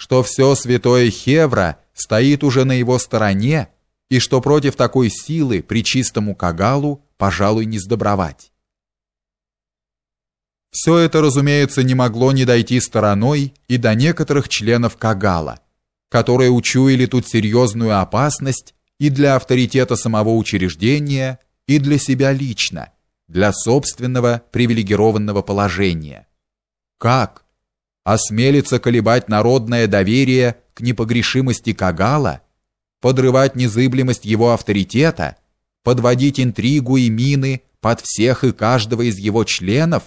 что все святое Хевра стоит уже на его стороне и что против такой силы при чистому Кагалу, пожалуй, не сдобровать. Все это, разумеется, не могло не дойти стороной и до некоторых членов Кагала, которые учуяли тут серьезную опасность и для авторитета самого учреждения, и для себя лично, для собственного привилегированного положения. Как? Осмелится колебать народное доверие к непогрешимости Кагала, подрывать незыблемость его авторитета, подводить интригу и мины под всех и каждого из его членов?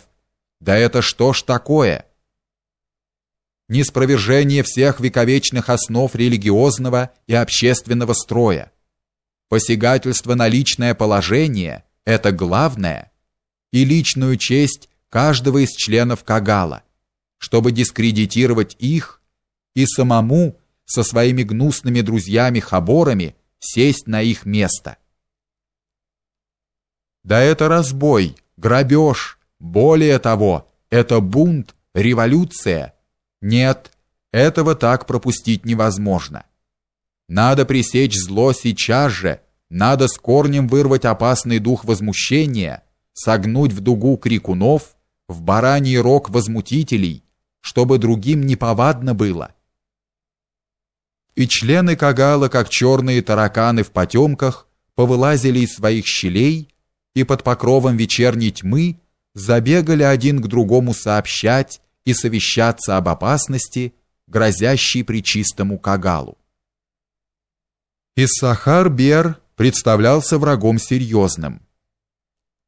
Да это что ж такое? Неспровержение всех вековечных основ религиозного и общественного строя. Посягательство на личное положение – это главное, и личную честь каждого из членов Кагала – чтобы дискредитировать их и самому со своими гнусными друзьями-хаборами сесть на их место. Да это разбой, грабеж, более того, это бунт, революция. Нет, этого так пропустить невозможно. Надо пресечь зло сейчас же, надо с корнем вырвать опасный дух возмущения, согнуть в дугу крикунов, в бараний рог возмутителей, чтобы другим не повадно было. И члены Кагала, как черные тараканы в потемках, повылазили из своих щелей и под покровом вечерней тьмы забегали один к другому сообщать и совещаться об опасности, грозящей причистому Кагалу. Иссахар-Бер представлялся врагом серьезным.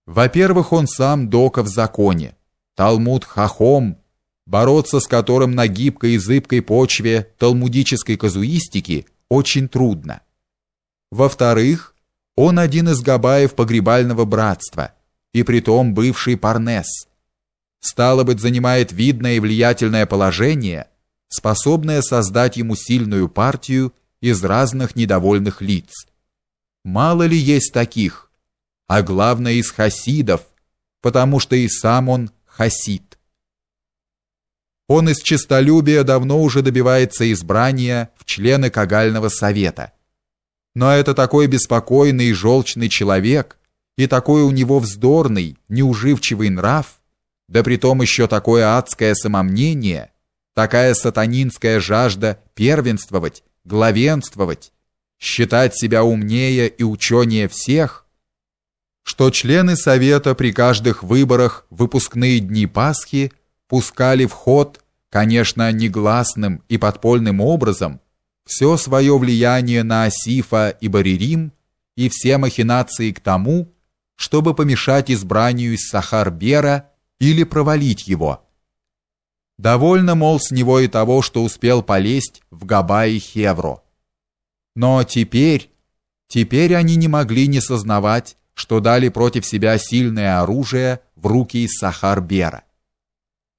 Во-первых, он сам дока в законе, Талмуд Хахом, бороться с которым на гибкой и зыбкой почве талмудической казуистики очень трудно. Во-вторых, он один из габаев погребального братства, и притом бывший парнес. Стало быть, занимает видное и влиятельное положение, способное создать ему сильную партию из разных недовольных лиц. Мало ли есть таких, а главное из хасидов, потому что и сам он хасид. Он из честолюбия давно уже добивается избрания в члены Кагального совета. Но это такой беспокойный и желчный человек, и такой у него вздорный, неуживчивый нрав, да притом еще такое адское самомнение, такая сатанинская жажда первенствовать, главенствовать, считать себя умнее и ученее всех, что члены совета при каждых выборах выпускные дни Пасхи – пускали в ход, конечно, негласным и подпольным образом, все свое влияние на Асифа и Баририм и все махинации к тому, чтобы помешать избранию из Сахар-Бера или провалить его. Довольно, мол, с него и того, что успел полезть в Габа и Хевро. Но теперь, теперь они не могли не сознавать, что дали против себя сильное оружие в руки Сахар-Бера.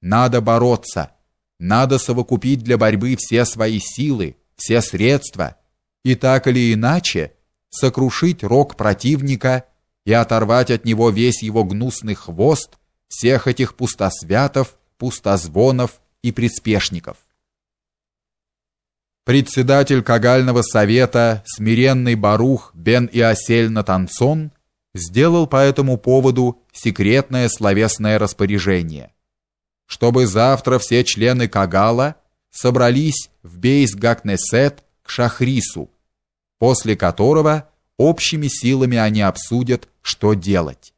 Надо бороться. Надо совокупить для борьбы все свои силы, все средства и так или иначе сокрушить рог противника и оторвать от него весь его гнусный хвост всех этих пустосвятов, пустозвонов и приспешников. Председатель Кагального совета, смиренный Барух бен Иосель Натансон, сделал по этому поводу секретное словесное распоряжение чтобы завтра все члены Кагала собрались в Бейс-Гакнесет к Шахрису, после которого общими силами они обсудят, что делать.